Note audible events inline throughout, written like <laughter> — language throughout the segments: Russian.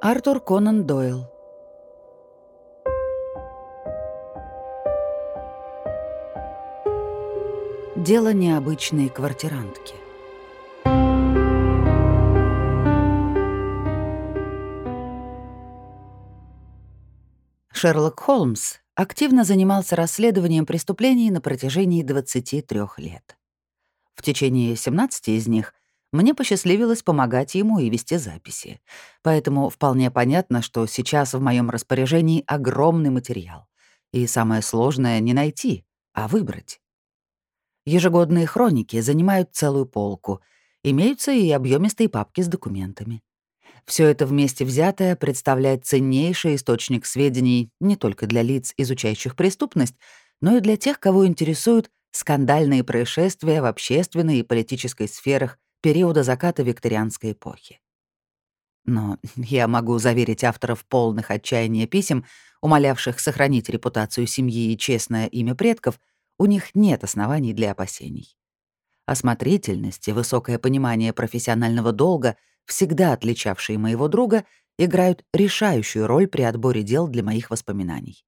Артур Конан Дойл. Дело необычной квартирантки. Шерлок Холмс активно занимался расследованием преступлений на протяжении 23 лет. В течение 17 из них мне посчастливилось помогать ему и вести записи. Поэтому вполне понятно, что сейчас в моем распоряжении огромный материал. И самое сложное — не найти, а выбрать. Ежегодные хроники занимают целую полку. Имеются и объемистые папки с документами. Все это вместе взятое представляет ценнейший источник сведений не только для лиц, изучающих преступность, но и для тех, кого интересуют скандальные происшествия в общественной и политической сферах периода заката викторианской эпохи. Но <laughs> я могу заверить авторов полных отчаяния писем, умолявших сохранить репутацию семьи и честное имя предков, у них нет оснований для опасений. Осмотрительность и высокое понимание профессионального долга — всегда отличавшие моего друга, играют решающую роль при отборе дел для моих воспоминаний.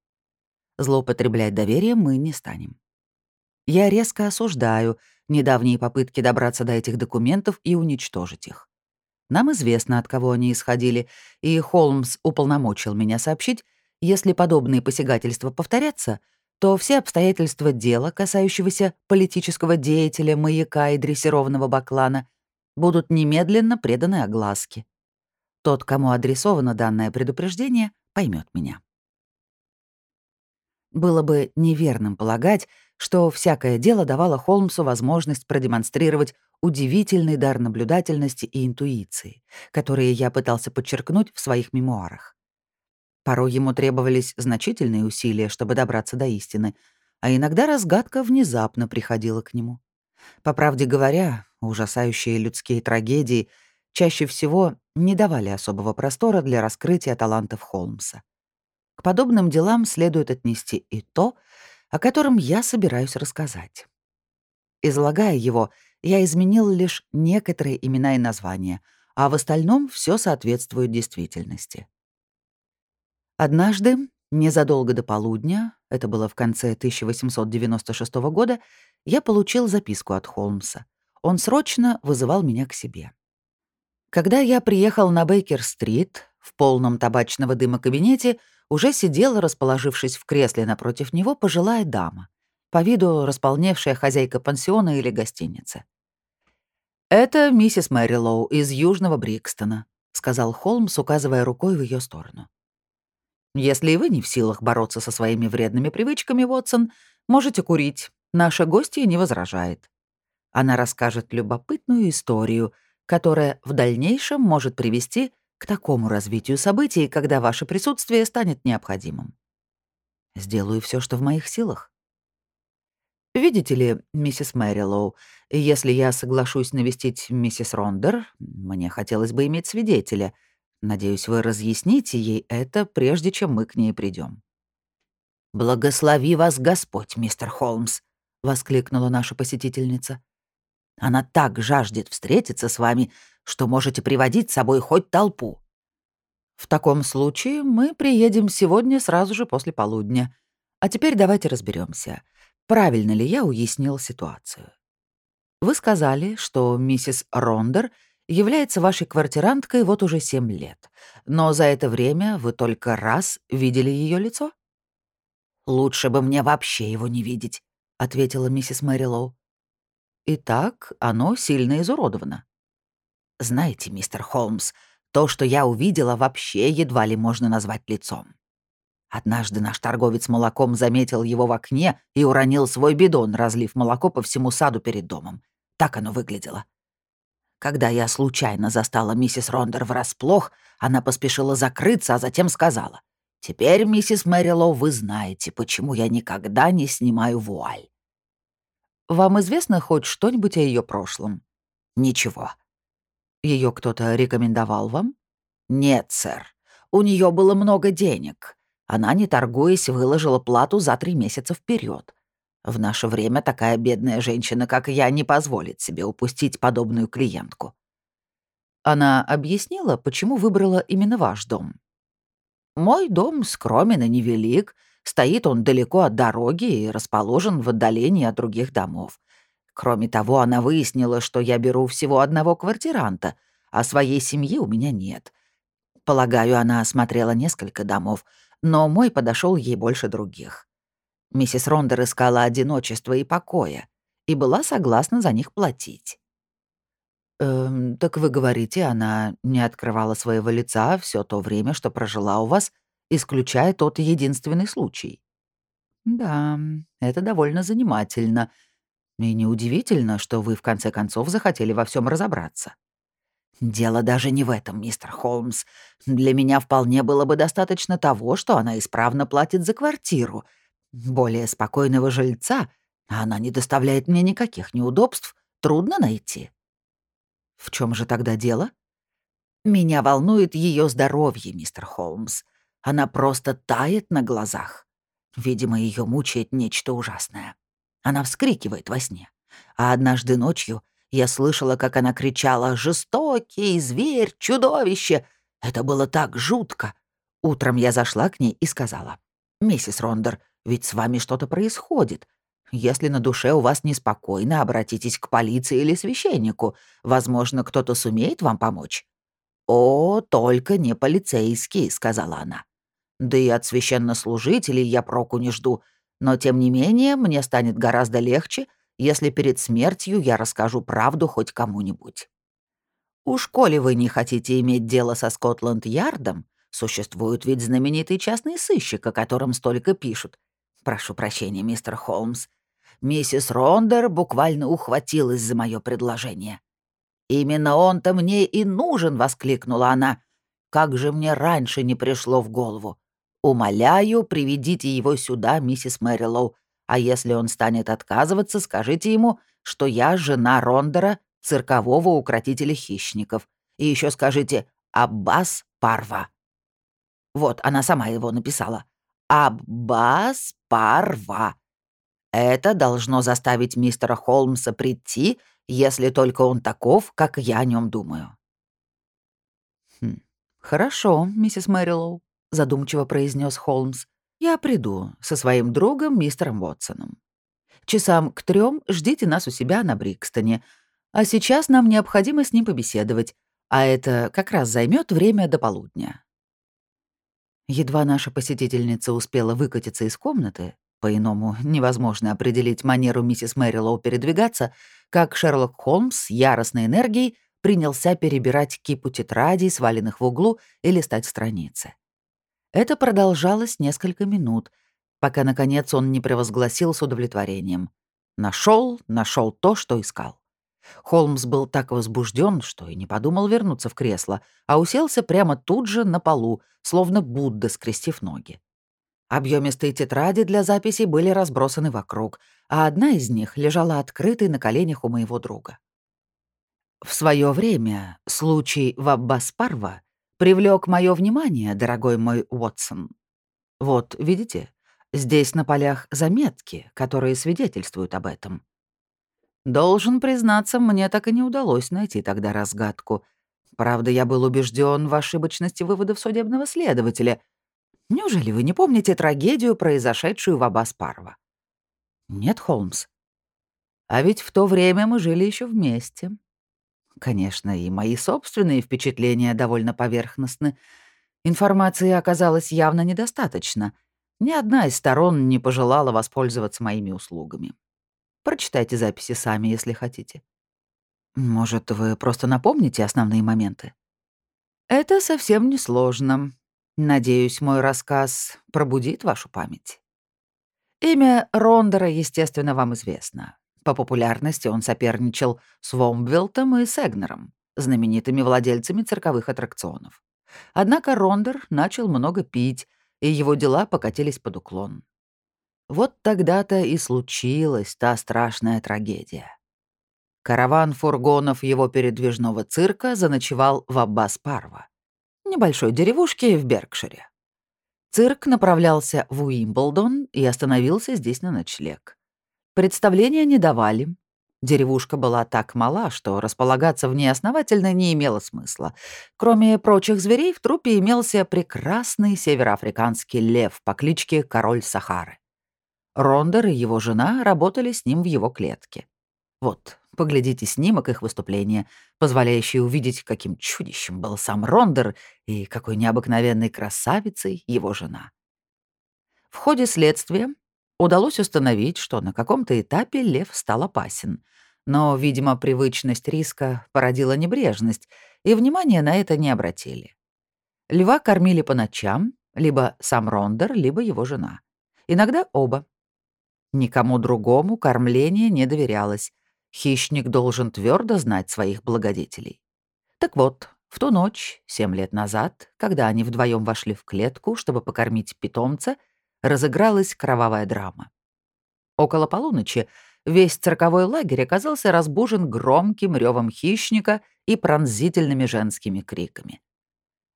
Злоупотреблять доверием мы не станем. Я резко осуждаю недавние попытки добраться до этих документов и уничтожить их. Нам известно, от кого они исходили, и Холмс уполномочил меня сообщить, если подобные посягательства повторятся, то все обстоятельства дела, касающегося политического деятеля, маяка и дрессированного баклана, будут немедленно преданы огласке. Тот, кому адресовано данное предупреждение, поймет меня. Было бы неверным полагать, что всякое дело давало Холмсу возможность продемонстрировать удивительный дар наблюдательности и интуиции, которые я пытался подчеркнуть в своих мемуарах. Порой ему требовались значительные усилия, чтобы добраться до истины, а иногда разгадка внезапно приходила к нему. По правде говоря, ужасающие людские трагедии чаще всего не давали особого простора для раскрытия талантов Холмса. К подобным делам следует отнести и то, о котором я собираюсь рассказать. Излагая его, я изменил лишь некоторые имена и названия, а в остальном все соответствует действительности. Однажды, незадолго до полудня, это было в конце 1896 года, я получил записку от Холмса. Он срочно вызывал меня к себе. Когда я приехал на Бейкер-стрит, в полном табачного дыма кабинете уже сидела, расположившись в кресле напротив него, пожилая дама, по виду располневшая хозяйка пансиона или гостиницы. «Это миссис Мэрилоу из Южного Брикстона», — сказал Холмс, указывая рукой в ее сторону. «Если и вы не в силах бороться со своими вредными привычками, Вотсон, можете курить. Наша гостья не возражает. Она расскажет любопытную историю, которая в дальнейшем может привести к такому развитию событий, когда ваше присутствие станет необходимым. Сделаю все, что в моих силах. Видите ли, миссис Мэрилоу, если я соглашусь навестить миссис Рондер, мне хотелось бы иметь свидетеля. Надеюсь, вы разъясните ей это, прежде чем мы к ней придем. «Благослови вас Господь, мистер Холмс», — воскликнула наша посетительница. «Она так жаждет встретиться с вами, что можете приводить с собой хоть толпу». «В таком случае мы приедем сегодня сразу же после полудня. А теперь давайте разберемся, правильно ли я уяснил ситуацию. Вы сказали, что миссис Рондер является вашей квартиранткой вот уже семь лет, но за это время вы только раз видели ее лицо?» «Лучше бы мне вообще его не видеть», — ответила миссис Мэрилоу. «Итак, оно сильно изуродовано». «Знаете, мистер Холмс, то, что я увидела, вообще едва ли можно назвать лицом. Однажды наш торговец молоком заметил его в окне и уронил свой бидон, разлив молоко по всему саду перед домом. Так оно выглядело. Когда я случайно застала миссис Рондер врасплох, она поспешила закрыться, а затем сказала, «Теперь, миссис Мэрилоу, вы знаете, почему я никогда не снимаю вуаль». Вам известно хоть что-нибудь о ее прошлом? Ничего. Ее кто-то рекомендовал вам? Нет, сэр. У нее было много денег. Она, не торгуясь, выложила плату за три месяца вперед. В наше время такая бедная женщина, как я, не позволит себе упустить подобную клиентку. Она объяснила, почему выбрала именно ваш дом. Мой дом скромен и невелик, стоит он далеко от дороги и расположен в отдалении от других домов. Кроме того, она выяснила, что я беру всего одного квартиранта, а своей семьи у меня нет. Полагаю, она осмотрела несколько домов, но мой подошел ей больше других. Миссис Рондер искала одиночества и покоя и была согласна за них платить. «Эм, так вы говорите, она не открывала своего лица все то время, что прожила у вас, исключая тот единственный случай?» «Да, это довольно занимательно. И неудивительно, что вы в конце концов захотели во всем разобраться». «Дело даже не в этом, мистер Холмс. Для меня вполне было бы достаточно того, что она исправно платит за квартиру. Более спокойного жильца, а она не доставляет мне никаких неудобств, трудно найти». «В чем же тогда дело?» «Меня волнует ее здоровье, мистер Холмс. Она просто тает на глазах. Видимо, ее мучает нечто ужасное. Она вскрикивает во сне. А однажды ночью я слышала, как она кричала «Жестокий зверь, чудовище!» Это было так жутко. Утром я зашла к ней и сказала «Миссис Рондер, ведь с вами что-то происходит. Если на душе у вас неспокойно, обратитесь к полиции или священнику. Возможно, кто-то сумеет вам помочь». «О, только не полицейский», — сказала она. «Да и от священнослужителей я проку не жду. Но, тем не менее, мне станет гораздо легче, если перед смертью я расскажу правду хоть кому-нибудь». «Уж коли вы не хотите иметь дело со Скотланд-Ярдом, существует ведь знаменитый частный сыщик, о котором столько пишут. Прошу прощения, мистер Холмс. Миссис Рондер буквально ухватилась за мое предложение. «Именно он-то мне и нужен!» — воскликнула она. «Как же мне раньше не пришло в голову! Умоляю, приведите его сюда, миссис Мэрилоу, а если он станет отказываться, скажите ему, что я жена Рондера, циркового укротителя хищников. И еще скажите «Аббас Парва». Вот, она сама его написала. «Аббас Парва». Это должно заставить мистера Холмса прийти, если только он таков, как я о нем думаю. «Хм, «Хорошо, миссис Мэрилоу», — задумчиво произнес Холмс. «Я приду со своим другом, мистером Уотсоном. Часам к трем ждите нас у себя на Брикстоне, а сейчас нам необходимо с ним побеседовать, а это как раз займет время до полудня». Едва наша посетительница успела выкатиться из комнаты, по-иному невозможно определить манеру миссис Мэрилоу передвигаться, как Шерлок Холмс яростной энергией принялся перебирать кипу тетрадей, сваленных в углу, и листать страницы. Это продолжалось несколько минут, пока, наконец, он не превозгласил с удовлетворением. Нашел, нашел то, что искал. Холмс был так возбужден, что и не подумал вернуться в кресло, а уселся прямо тут же на полу, словно Будда, скрестив ноги. Объемистые тетради для записей были разбросаны вокруг, а одна из них лежала открытой на коленях у моего друга. В свое время случай в Аббаспарва привлек мое внимание, дорогой мой Уотсон. Вот, видите, здесь на полях заметки, которые свидетельствуют об этом. Должен признаться, мне так и не удалось найти тогда разгадку. Правда, я был убежден в ошибочности выводов судебного следователя — Неужели вы не помните трагедию, произошедшую в Абаспарво? Нет, Холмс. А ведь в то время мы жили еще вместе. Конечно, и мои собственные впечатления довольно поверхностны. Информации оказалось явно недостаточно. Ни одна из сторон не пожелала воспользоваться моими услугами. Прочитайте записи сами, если хотите. Может, вы просто напомните основные моменты? Это совсем несложно. Надеюсь, мой рассказ пробудит вашу память. Имя Рондера, естественно, вам известно. По популярности он соперничал с Вомбвилтом и Сегнером, знаменитыми владельцами цирковых аттракционов. Однако Рондер начал много пить, и его дела покатились под уклон. Вот тогда-то и случилась та страшная трагедия. Караван фургонов его передвижного цирка заночевал в Аббас-Парва небольшой деревушке в Беркшире. Цирк направлялся в Уимблдон и остановился здесь на ночлег. Представления не давали. Деревушка была так мала, что располагаться в ней основательно не имело смысла. Кроме прочих зверей, в труппе имелся прекрасный североафриканский лев по кличке Король Сахары. Рондер и его жена работали с ним в его клетке. Вот, поглядите снимок их выступления, позволяющий увидеть, каким чудищем был сам Рондер и какой необыкновенной красавицей его жена. В ходе следствия удалось установить, что на каком-то этапе лев стал опасен. Но, видимо, привычность риска породила небрежность, и внимания на это не обратили. Льва кормили по ночам, либо сам Рондер, либо его жена. Иногда оба. Никому другому кормление не доверялось. Хищник должен твердо знать своих благодетелей. Так вот, в ту ночь, семь лет назад, когда они вдвоем вошли в клетку, чтобы покормить питомца, разыгралась кровавая драма. Около полуночи весь цирковой лагерь оказался разбужен громким ревом хищника и пронзительными женскими криками.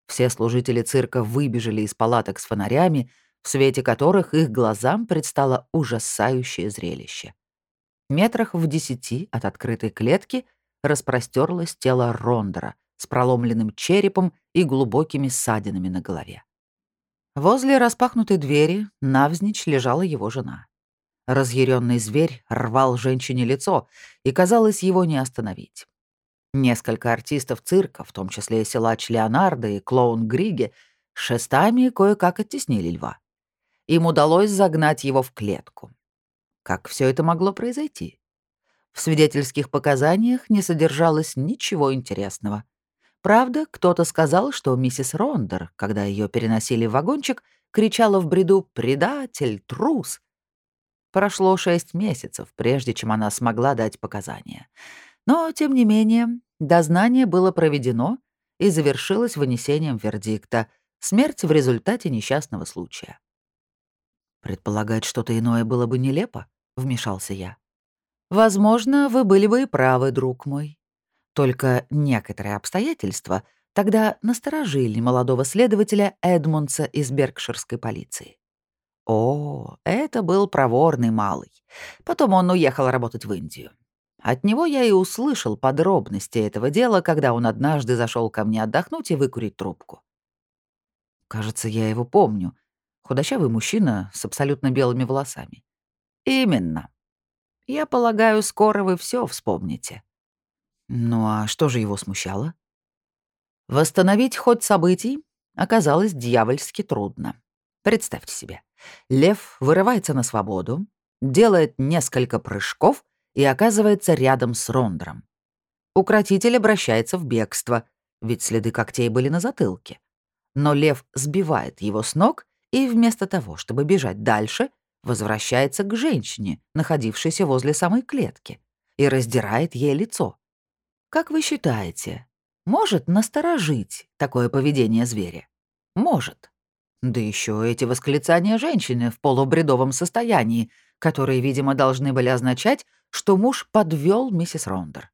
Все служители цирка выбежали из палаток с фонарями, в свете которых их глазам предстало ужасающее зрелище. Метрах в десяти от открытой клетки распростерлось тело Рондера с проломленным черепом и глубокими ссадинами на голове. Возле распахнутой двери навзничь лежала его жена. Разъяренный зверь рвал женщине лицо, и, казалось, его не остановить. Несколько артистов цирка, в том числе силач Леонардо и клоун Григе, шестами кое-как оттеснили льва. Им удалось загнать его в клетку. Как все это могло произойти? В свидетельских показаниях не содержалось ничего интересного. Правда, кто-то сказал, что миссис Рондер, когда ее переносили в вагончик, кричала в бреду «предатель, трус». Прошло шесть месяцев, прежде чем она смогла дать показания. Но, тем не менее, дознание было проведено и завершилось вынесением вердикта «Смерть в результате несчастного случая». «Предполагать что-то иное было бы нелепо», — вмешался я. «Возможно, вы были бы и правы, друг мой. Только некоторые обстоятельства тогда насторожили молодого следователя Эдмунса из Беркширской полиции. О, это был проворный малый. Потом он уехал работать в Индию. От него я и услышал подробности этого дела, когда он однажды зашел ко мне отдохнуть и выкурить трубку. Кажется, я его помню. Худощавый мужчина с абсолютно белыми волосами. Именно. Я полагаю, скоро вы все вспомните. Ну а что же его смущало? Восстановить ход событий оказалось дьявольски трудно. Представьте себе, лев вырывается на свободу, делает несколько прыжков и оказывается рядом с Рондром. Укротитель обращается в бегство, ведь следы когтей были на затылке. Но лев сбивает его с ног и вместо того, чтобы бежать дальше, возвращается к женщине, находившейся возле самой клетки, и раздирает ей лицо. Как вы считаете, может насторожить такое поведение зверя? Может. Да еще эти восклицания женщины в полубредовом состоянии, которые, видимо, должны были означать, что муж подвел миссис Рондер.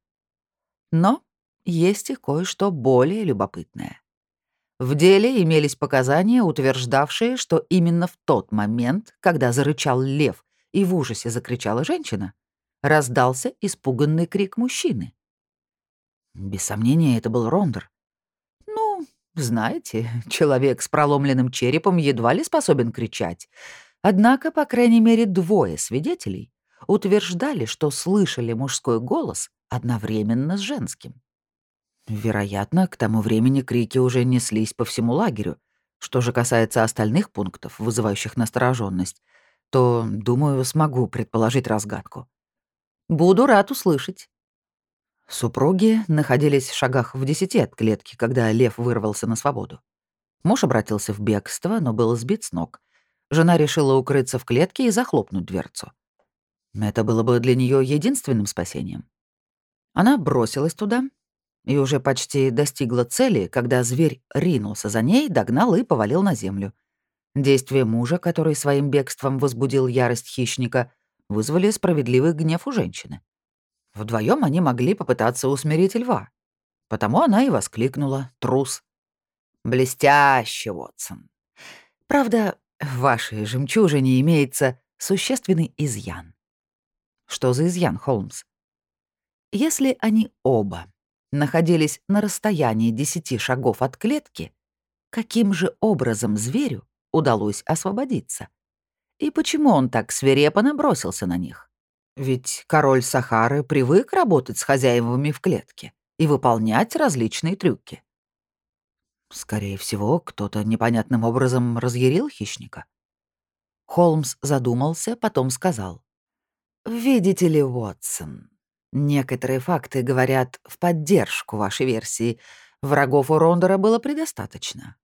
Но есть и кое-что более любопытное. В деле имелись показания, утверждавшие, что именно в тот момент, когда зарычал лев и в ужасе закричала женщина, раздался испуганный крик мужчины. Без сомнения, это был Рондер. Ну, знаете, человек с проломленным черепом едва ли способен кричать. Однако, по крайней мере, двое свидетелей утверждали, что слышали мужской голос одновременно с женским. Вероятно, к тому времени крики уже неслись по всему лагерю. Что же касается остальных пунктов, вызывающих настороженность, то, думаю, смогу предположить разгадку. Буду рад услышать. Супруги находились в шагах в десяти от клетки, когда лев вырвался на свободу. Муж обратился в бегство, но был сбит с ног. Жена решила укрыться в клетке и захлопнуть дверцу. Это было бы для нее единственным спасением. Она бросилась туда и уже почти достигла цели, когда зверь ринулся за ней, догнал и повалил на землю. Действия мужа, который своим бегством возбудил ярость хищника, вызвали справедливый гнев у женщины. Вдвоем они могли попытаться усмирить льва. Потому она и воскликнула «трус». «Блестяще, Вотсон. Правда, в вашей жемчужине имеется существенный изъян». «Что за изъян, Холмс?» Если они оба находились на расстоянии десяти шагов от клетки, каким же образом зверю удалось освободиться? И почему он так свирепо набросился на них? Ведь король Сахары привык работать с хозяевами в клетке и выполнять различные трюки. Скорее всего, кто-то непонятным образом разъярил хищника. Холмс задумался, потом сказал. «Видите ли, Уотсон, некоторые факты говорят в поддержку вашей версии. Врагов у Рондора было предостаточно.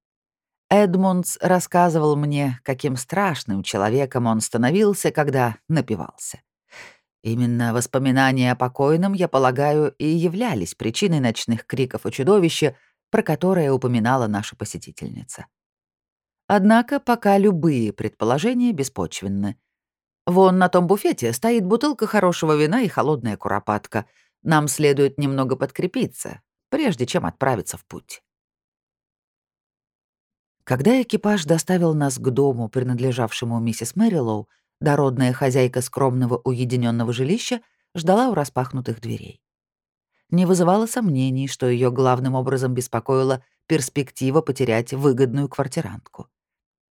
Эдмундс рассказывал мне, каким страшным человеком он становился, когда напивался. Именно воспоминания о покойном, я полагаю, и являлись причиной ночных криков у чудовища, про которое упоминала наша посетительница. Однако пока любые предположения беспочвенны. Вон на том буфете стоит бутылка хорошего вина и холодная куропатка. Нам следует немного подкрепиться, прежде чем отправиться в путь. Когда экипаж доставил нас к дому, принадлежавшему миссис Мэрилоу, дородная хозяйка скромного уединенного жилища ждала у распахнутых дверей. Не вызывало сомнений, что ее главным образом беспокоила перспектива потерять выгодную квартирантку.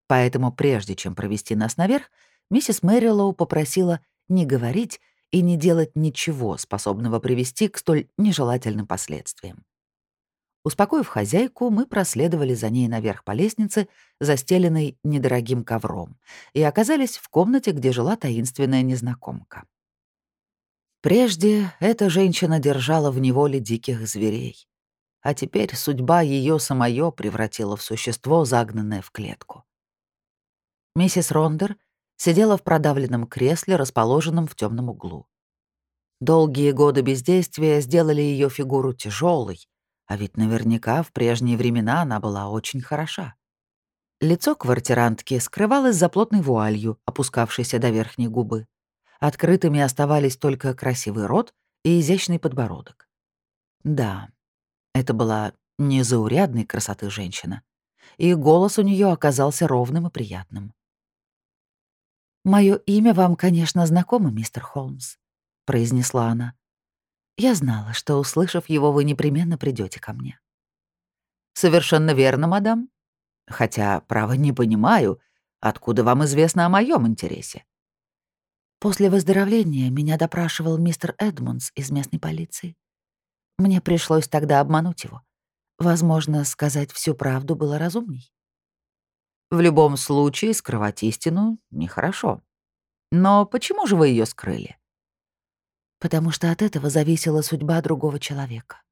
Поэтому прежде чем провести нас наверх, миссис Мэрилоу попросила не говорить и не делать ничего, способного привести к столь нежелательным последствиям. Успокоив хозяйку, мы проследовали за ней наверх по лестнице, застеленной недорогим ковром, и оказались в комнате, где жила таинственная незнакомка. Прежде эта женщина держала в неволе диких зверей, а теперь судьба ее самое превратила в существо, загнанное в клетку. Миссис Рондер сидела в продавленном кресле, расположенном в темном углу. Долгие годы бездействия сделали ее фигуру тяжелой, а ведь наверняка в прежние времена она была очень хороша. Лицо квартирантки скрывалось за плотной вуалью, опускавшейся до верхней губы. Открытыми оставались только красивый рот и изящный подбородок. Да, это была незаурядной красоты женщина, и голос у нее оказался ровным и приятным. Мое имя вам, конечно, знакомо, мистер Холмс», — произнесла она. Я знала, что, услышав его, вы непременно придете ко мне. Совершенно верно, мадам. Хотя, право, не понимаю, откуда вам известно о моем интересе. После выздоровления меня допрашивал мистер Эдмундс из местной полиции. Мне пришлось тогда обмануть его. Возможно, сказать всю правду было разумней. В любом случае, скрывать истину нехорошо. Но почему же вы ее скрыли? потому что от этого зависела судьба другого человека.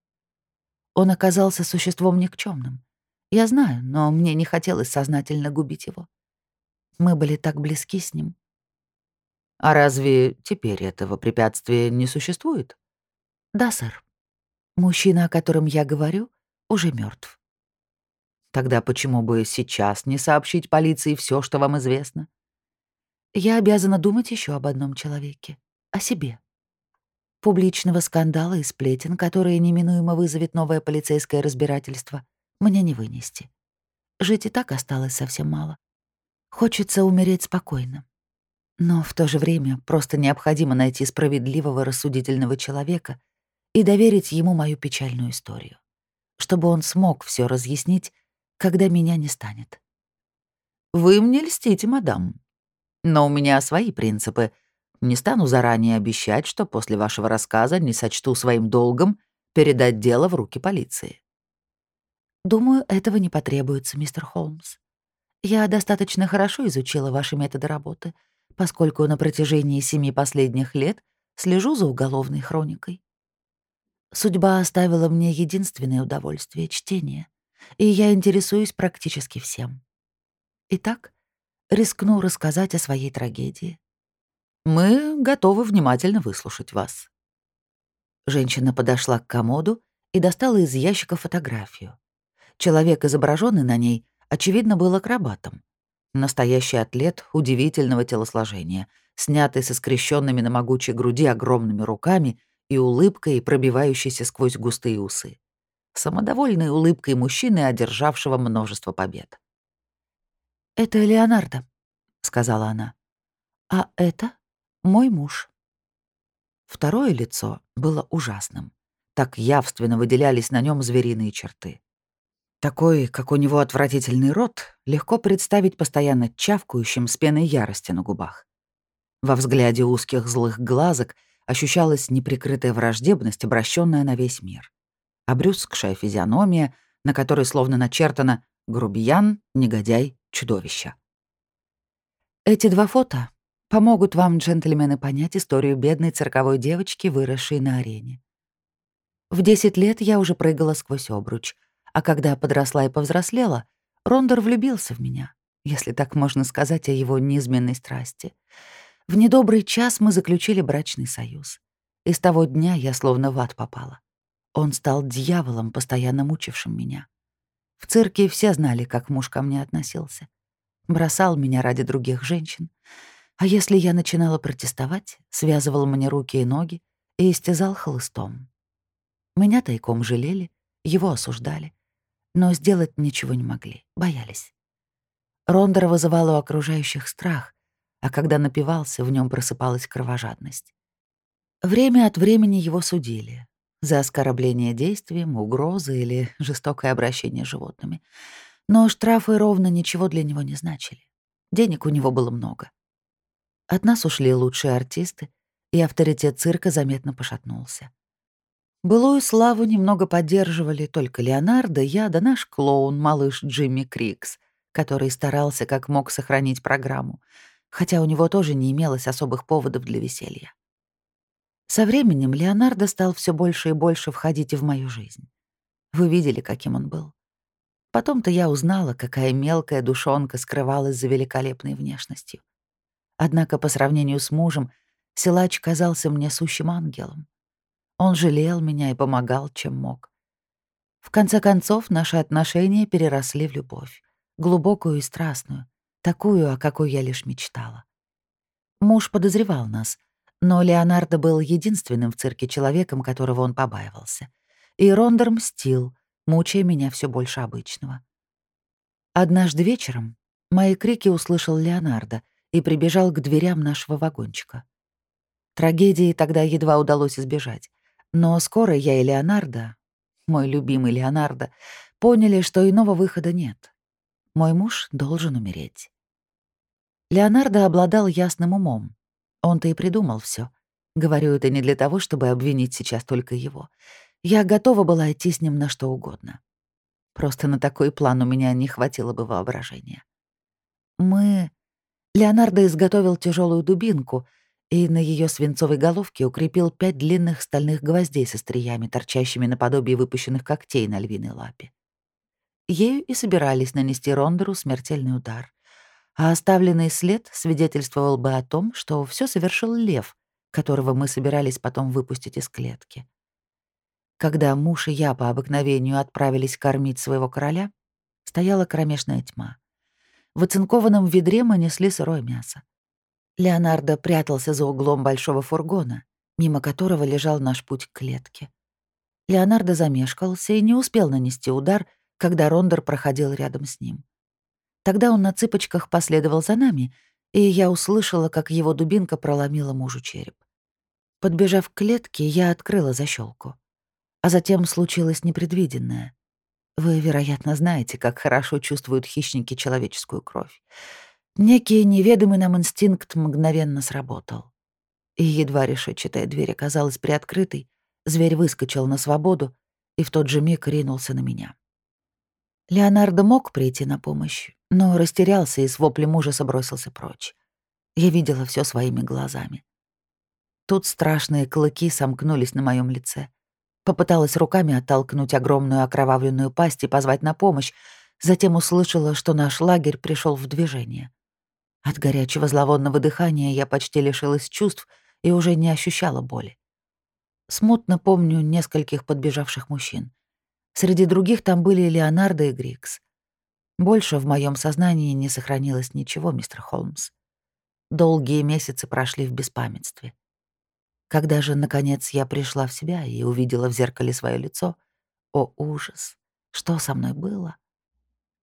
Он оказался существом никчемным. Я знаю, но мне не хотелось сознательно губить его. Мы были так близки с ним. А разве теперь этого препятствия не существует? Да, сэр. Мужчина, о котором я говорю, уже мертв. Тогда почему бы сейчас не сообщить полиции все, что вам известно? Я обязана думать еще об одном человеке, о себе. Публичного скандала и сплетен, которые неминуемо вызовет новое полицейское разбирательство, мне не вынести. Жить и так осталось совсем мало. Хочется умереть спокойно. Но в то же время просто необходимо найти справедливого рассудительного человека и доверить ему мою печальную историю, чтобы он смог все разъяснить, когда меня не станет. «Вы мне льстите, мадам. Но у меня свои принципы, не стану заранее обещать, что после вашего рассказа не сочту своим долгом передать дело в руки полиции. Думаю, этого не потребуется, мистер Холмс. Я достаточно хорошо изучила ваши методы работы, поскольку на протяжении семи последних лет слежу за уголовной хроникой. Судьба оставила мне единственное удовольствие — чтение, и я интересуюсь практически всем. Итак, рискну рассказать о своей трагедии. Мы готовы внимательно выслушать вас». Женщина подошла к комоду и достала из ящика фотографию. Человек, изображенный на ней, очевидно, был акробатом. Настоящий атлет удивительного телосложения, снятый со скрещенными на могучей груди огромными руками и улыбкой, пробивающейся сквозь густые усы. Самодовольной улыбкой мужчины, одержавшего множество побед. «Это Леонардо», — сказала она. «А это мой муж. Второе лицо было ужасным. Так явственно выделялись на нем звериные черты. Такой, как у него отвратительный рот, легко представить постоянно чавкающим с пеной ярости на губах. Во взгляде узких злых глазок ощущалась неприкрытая враждебность, обращенная на весь мир. Обрюзгшая физиономия, на которой словно начертано «грубиян, негодяй, чудовище». Эти два фото помогут вам, джентльмены, понять историю бедной цирковой девочки, выросшей на арене. В 10 лет я уже прыгала сквозь обруч, а когда подросла и повзрослела, Рондер влюбился в меня, если так можно сказать о его неизменной страсти. В недобрый час мы заключили брачный союз. И с того дня я словно в ад попала. Он стал дьяволом, постоянно мучившим меня. В цирке все знали, как муж ко мне относился бросал меня ради других женщин. А если я начинала протестовать, связывал мне руки и ноги и истязал хлыстом. Меня тайком жалели, его осуждали, но сделать ничего не могли, боялись. Рондер вызывал у окружающих страх, а когда напивался, в нем просыпалась кровожадность. Время от времени его судили за оскорбление действием, угрозы или жестокое обращение с животными — но штрафы ровно ничего для него не значили. Денег у него было много. От нас ушли лучшие артисты, и авторитет цирка заметно пошатнулся. Былую славу немного поддерживали только Леонардо, я да наш клоун, малыш Джимми Крикс, который старался как мог сохранить программу, хотя у него тоже не имелось особых поводов для веселья. Со временем Леонардо стал все больше и больше входить в мою жизнь. Вы видели, каким он был. Потом-то я узнала, какая мелкая душонка скрывалась за великолепной внешностью. Однако по сравнению с мужем силач казался мне сущим ангелом. Он жалел меня и помогал, чем мог. В конце концов, наши отношения переросли в любовь, глубокую и страстную, такую, о какой я лишь мечтала. Муж подозревал нас, но Леонардо был единственным в цирке человеком, которого он побаивался. И Рондер мстил — мучая меня все больше обычного. Однажды вечером мои крики услышал Леонардо и прибежал к дверям нашего вагончика. Трагедии тогда едва удалось избежать, но скоро я и Леонардо, мой любимый Леонардо, поняли, что иного выхода нет. Мой муж должен умереть. Леонардо обладал ясным умом. Он-то и придумал все. Говорю это не для того, чтобы обвинить сейчас только его. Я готова была идти с ним на что угодно. Просто на такой план у меня не хватило бы воображения. Мы... Леонардо изготовил тяжелую дубинку и на ее свинцовой головке укрепил пять длинных стальных гвоздей со стриями, торчащими наподобие выпущенных когтей на львиной лапе. Ею и собирались нанести Рондеру смертельный удар. А оставленный след свидетельствовал бы о том, что все совершил лев, которого мы собирались потом выпустить из клетки. Когда муж и я по обыкновению отправились кормить своего короля, стояла кромешная тьма. В оцинкованном ведре мы несли сырое мясо. Леонардо прятался за углом большого фургона, мимо которого лежал наш путь к клетке. Леонардо замешкался и не успел нанести удар, когда Рондер проходил рядом с ним. Тогда он на цыпочках последовал за нами, и я услышала, как его дубинка проломила мужу череп. Подбежав к клетке, я открыла защелку. А затем случилось непредвиденное. Вы, вероятно, знаете, как хорошо чувствуют хищники человеческую кровь. Некий неведомый нам инстинкт мгновенно сработал. И едва решетчатая дверь оказалась приоткрытой, зверь выскочил на свободу и в тот же миг ринулся на меня. Леонардо мог прийти на помощь, но растерялся и с воплем ужаса бросился прочь. Я видела все своими глазами. Тут страшные клыки сомкнулись на моем лице — Попыталась руками оттолкнуть огромную окровавленную пасть и позвать на помощь, затем услышала, что наш лагерь пришел в движение. От горячего зловонного дыхания я почти лишилась чувств и уже не ощущала боли. Смутно помню нескольких подбежавших мужчин. Среди других там были Леонардо и Грикс. Больше в моем сознании не сохранилось ничего, мистер Холмс. Долгие месяцы прошли в беспамятстве. Когда же, наконец, я пришла в себя и увидела в зеркале свое лицо, о ужас, что со мной было?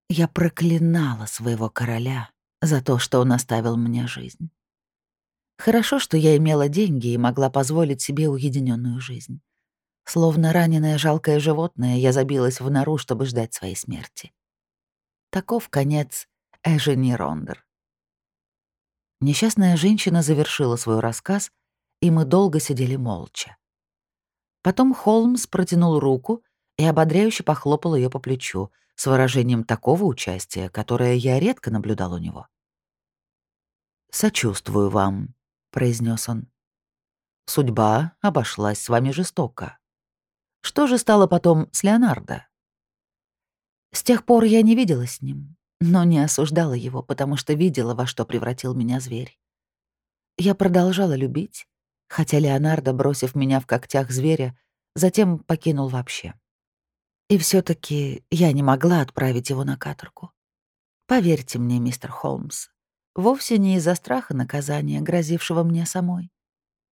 Я проклинала своего короля за то, что он оставил мне жизнь. Хорошо, что я имела деньги и могла позволить себе уединенную жизнь. Словно раненое жалкое животное, я забилась в нору, чтобы ждать своей смерти. Таков конец Эжени Рондер. Несчастная женщина завершила свой рассказ, и мы долго сидели молча. Потом Холмс протянул руку и ободряюще похлопал ее по плечу с выражением такого участия, которое я редко наблюдал у него. «Сочувствую вам», — произнес он. «Судьба обошлась с вами жестоко. Что же стало потом с Леонардо?» С тех пор я не видела с ним, но не осуждала его, потому что видела, во что превратил меня зверь. Я продолжала любить, хотя Леонардо, бросив меня в когтях зверя, затем покинул вообще. И все таки я не могла отправить его на каторгу. Поверьте мне, мистер Холмс, Вовсе не из-за страха наказания, грозившего мне самой.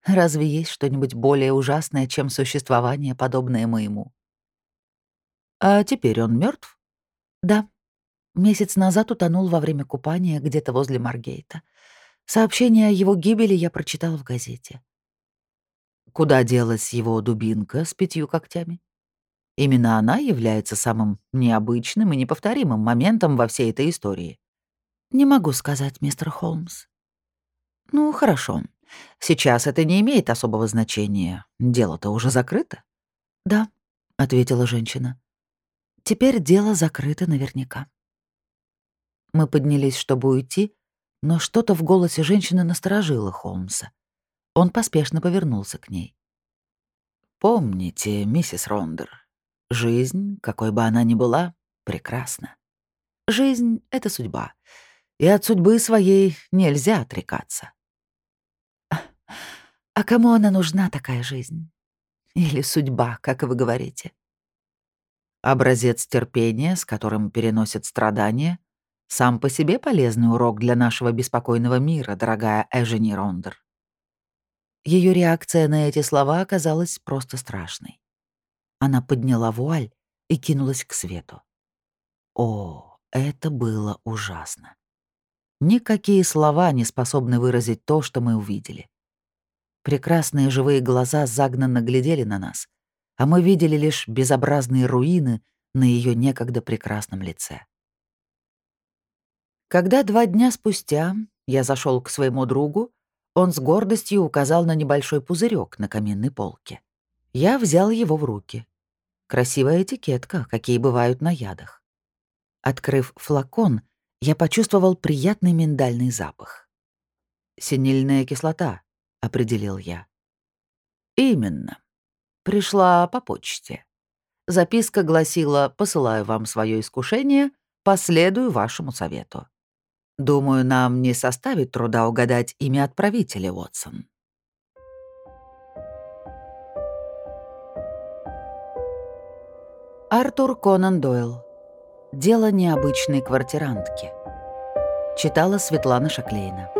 Разве есть что-нибудь более ужасное, чем существование, подобное моему? А теперь он мертв? Да. Месяц назад утонул во время купания где-то возле Маргейта. Сообщение о его гибели я прочитала в газете. Куда делась его дубинка с пятью когтями? Именно она является самым необычным и неповторимым моментом во всей этой истории. «Не могу сказать, мистер Холмс». «Ну, хорошо. Сейчас это не имеет особого значения. Дело-то уже закрыто?» «Да», — ответила женщина. «Теперь дело закрыто наверняка». Мы поднялись, чтобы уйти, но что-то в голосе женщины насторожило Холмса. Он поспешно повернулся к ней. «Помните, миссис Рондер, жизнь, какой бы она ни была, прекрасна. Жизнь — это судьба, и от судьбы своей нельзя отрекаться. А кому она нужна, такая жизнь? Или судьба, как вы говорите? Образец терпения, с которым переносят страдания, сам по себе полезный урок для нашего беспокойного мира, дорогая Эжени Рондер. Ее реакция на эти слова оказалась просто страшной. Она подняла вуаль и кинулась к свету. О, это было ужасно. Никакие слова не способны выразить то, что мы увидели. Прекрасные живые глаза загнанно глядели на нас, а мы видели лишь безобразные руины на ее некогда прекрасном лице. Когда два дня спустя я зашел к своему другу, он с гордостью указал на небольшой пузырек на каминной полке. Я взял его в руки. Красивая этикетка, какие бывают на ядах. Открыв флакон, я почувствовал приятный миндальный запах. «Синильная кислота», — определил я. «Именно. Пришла по почте. Записка гласила «Посылаю вам свое искушение, последую вашему совету». Думаю, нам не составит труда угадать имя отправителя, Уотсон. Артур Конан Дойл. Дело необычной квартирантки. Читала Светлана Шаклейна.